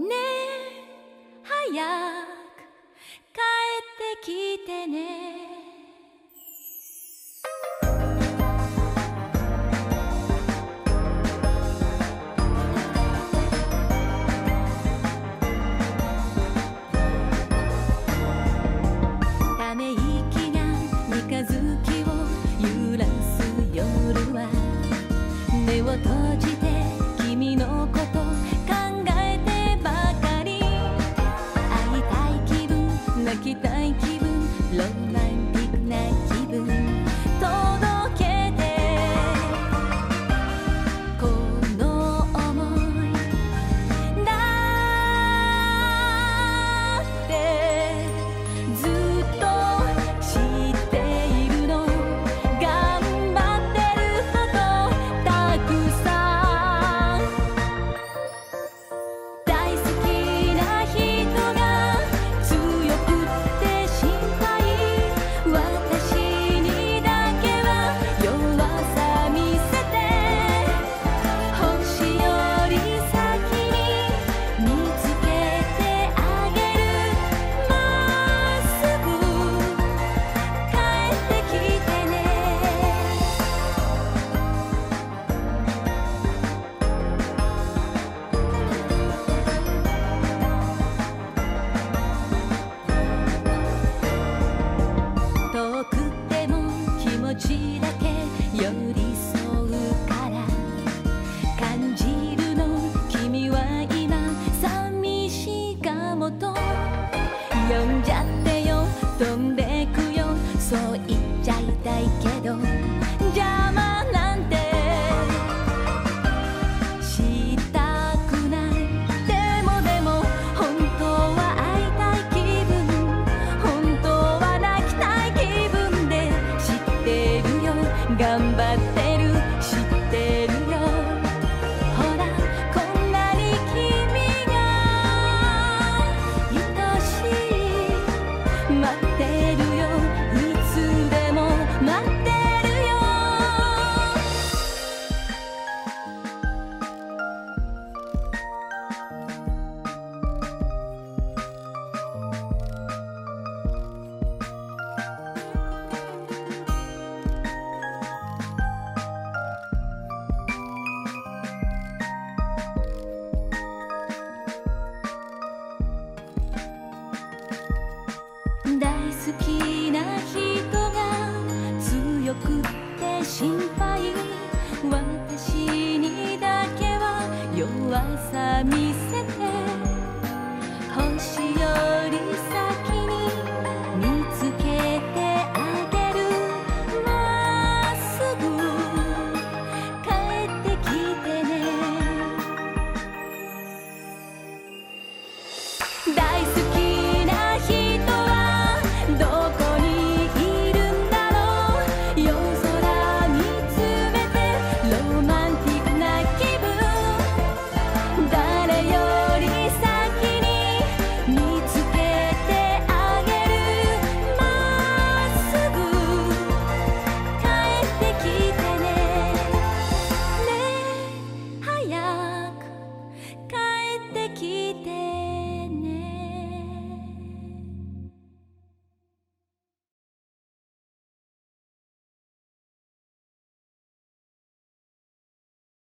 ねえ早く帰ってきてね。そう言っちゃいたいけど邪魔な好きな人が強くて心配。私にだけは弱さ見